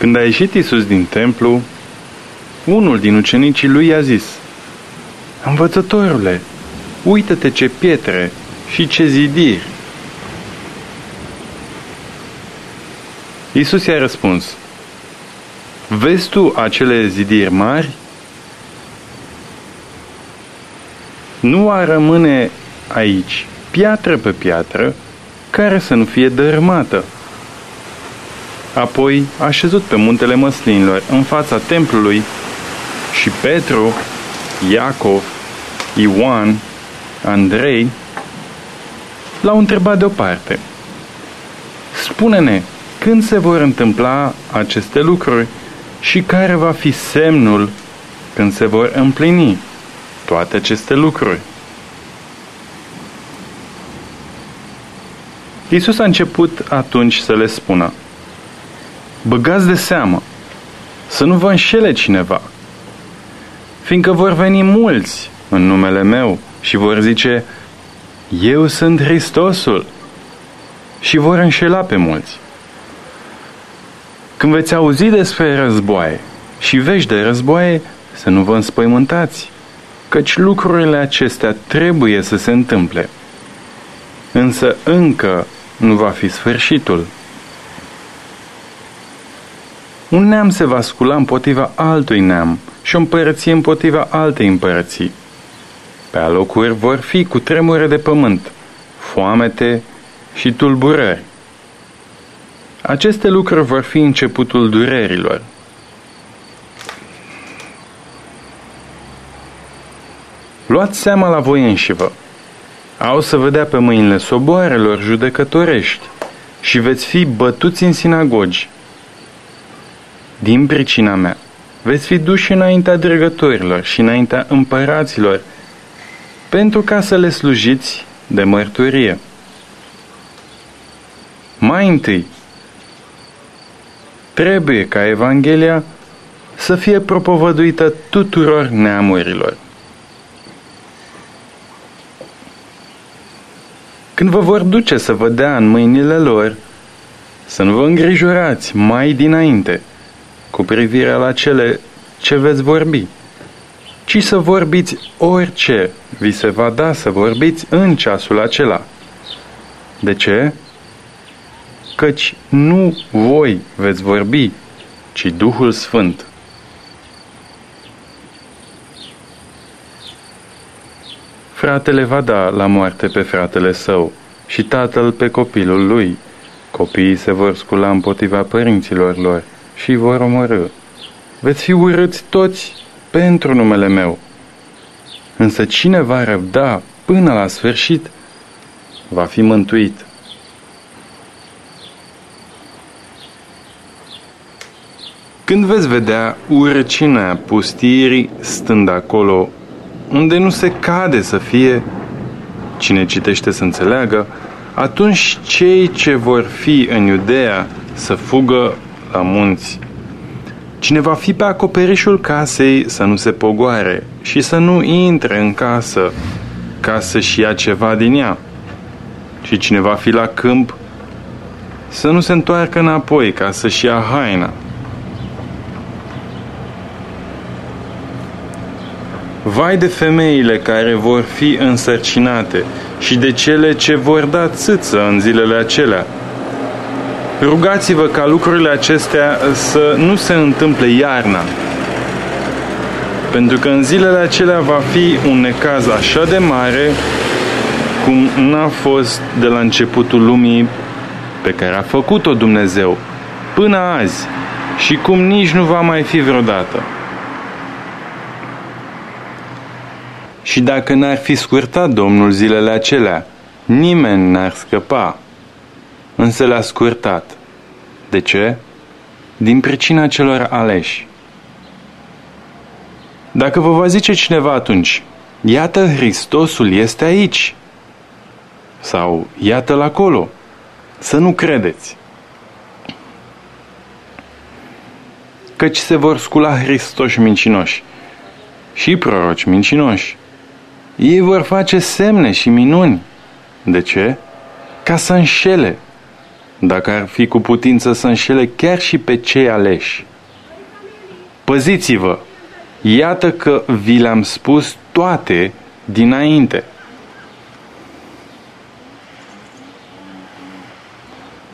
Când a ieșit Isus din templu, unul din ucenicii lui i-a zis, Învățătorule, uită-te ce pietre și ce zidiri. Isus i-a răspuns, Vezi tu acele zidiri mari? Nu a rămâne aici piatră pe piatră care să nu fie dărâmată. Apoi a șezut pe muntele măslinilor în fața templului și Petru, Iacov, Ioan, Andrei l-au întrebat deoparte. Spune-ne, când se vor întâmpla aceste lucruri și care va fi semnul când se vor împlini toate aceste lucruri? Iisus a început atunci să le spună, Băgați de seamă, să nu vă înșele cineva, fiindcă vor veni mulți în numele meu și vor zice, Eu sunt Hristosul și vor înșela pe mulți. Când veți auzi despre războaie și vești de războaie, să nu vă înspăimântați, căci lucrurile acestea trebuie să se întâmple. Însă încă nu va fi sfârșitul. Un neam se va scula împotriva altui neam și o împărăție împotriva altei împărății. Pe alocuri vor fi cu tremure de pământ, foamete și tulburări. Aceste lucruri vor fi începutul durerilor. Luați seama la voi înșivă au să vă dea pe mâinile soboarelor judecătorești și veți fi bătuți în sinagogi. Din pricina mea, veți fi duși înaintea dregătorilor și înaintea împăraților, pentru ca să le slujiți de mărturie. Mai întâi, trebuie ca Evanghelia să fie propovăduită tuturor neamurilor. Când vă vor duce să vă dea în mâinile lor, să nu vă îngrijorați mai dinainte cu privire la cele ce veți vorbi, ci să vorbiți orice vi se va da să vorbiți în ceasul acela. De ce? Căci nu voi veți vorbi, ci Duhul Sfânt. Fratele va da la moarte pe fratele său și tatăl pe copilul lui. Copiii se vor scula împotriva părinților lor și vor omorâ. Veți fi urâți toți pentru numele meu. Însă cine va răbda până la sfârșit, va fi mântuit. Când veți vedea urăcinea pustirii stând acolo unde nu se cade să fie, cine citește să înțeleagă, atunci cei ce vor fi în Iudea să fugă la munți. Cine va fi pe acoperișul casei să nu se pogoare și să nu intre în casă ca să-și ia ceva din ea. Și cine va fi la câmp să nu se întoarcă înapoi ca să-și ia haina. Vai de femeile care vor fi însărcinate și de cele ce vor da țâță în zilele acelea. Rugați-vă ca lucrurile acestea să nu se întâmple iarna, pentru că în zilele acelea va fi un necaz așa de mare cum n-a fost de la începutul lumii pe care a făcut-o Dumnezeu până azi și cum nici nu va mai fi vreodată. Și dacă n-ar fi scurtat Domnul zilele acelea, nimeni n-ar scăpa. Însă le-a scurtat. De ce? Din pricina celor aleși. Dacă vă va zice cineva atunci, iată Hristosul este aici, sau iată-l acolo, să nu credeți. Căci se vor scula Hristoși mincinoși și proroci mincinoși ei vor face semne și minuni. De ce? Ca să înșele. Dacă ar fi cu putință să înșele chiar și pe cei aleși. Păziți-vă! Iată că vi le-am spus toate dinainte.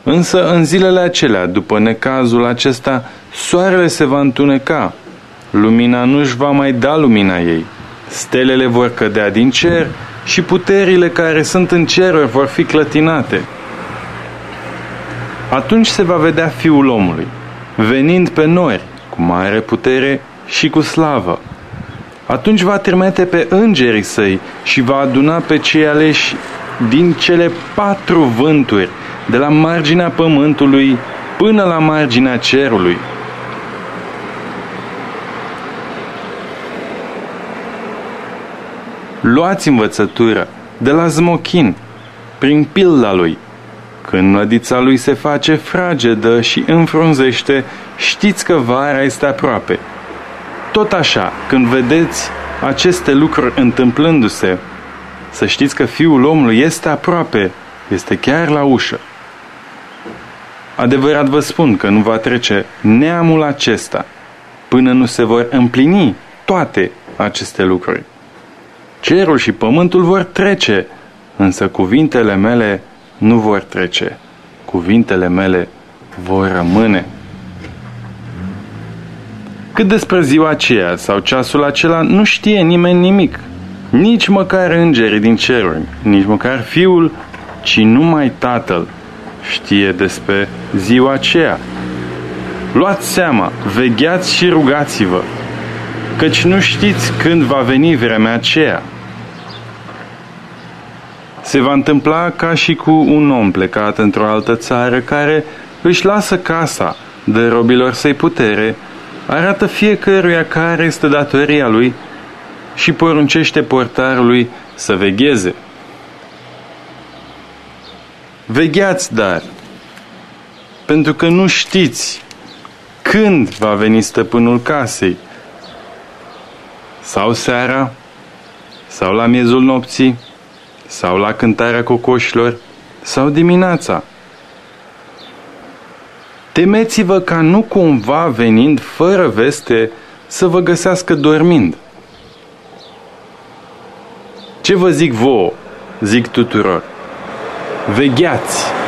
Însă în zilele acelea, după necazul acesta, soarele se va întuneca, lumina nu-și va mai da lumina ei, stelele vor cădea din cer și puterile care sunt în ceruri vor fi clătinate. Atunci se va vedea Fiul omului, venind pe nori, cu mare putere și cu slavă. Atunci va trimite pe îngerii săi și va aduna pe cei aleși din cele patru vânturi, de la marginea pământului până la marginea cerului. Luați învățătură de la zmochin, prin pilda lui. Când mlădița lui se face fragedă și înfrunzește, știți că vara este aproape. Tot așa, când vedeți aceste lucruri întâmplându-se, să știți că Fiul omului este aproape, este chiar la ușă. Adevărat vă spun că nu va trece neamul acesta până nu se vor împlini toate aceste lucruri. Cerul și pământul vor trece, însă cuvintele mele nu vor trece. Cuvintele mele vor rămâne. Cât despre ziua aceea sau ceasul acela, nu știe nimeni nimic. Nici măcar îngerii din ceruri, nici măcar fiul, ci numai tatăl știe despre ziua aceea. Luați seama, vegheați și rugați-vă, căci nu știți când va veni vremea aceea. Se va întâmpla ca și cu un om plecat într-o altă țară care își lasă casa de robilor săi putere, arată fiecăruia care este datoria lui și poruncește portarului să vegheze. Vegheați, dar, pentru că nu știți când va veni stăpânul casei, sau seara, sau la miezul nopții, sau la cântarea cocoșilor, sau dimineața. Temeți-vă ca nu cumva venind fără veste să vă găsească dormind. Ce vă zic vouă, zic tuturor, vegheați!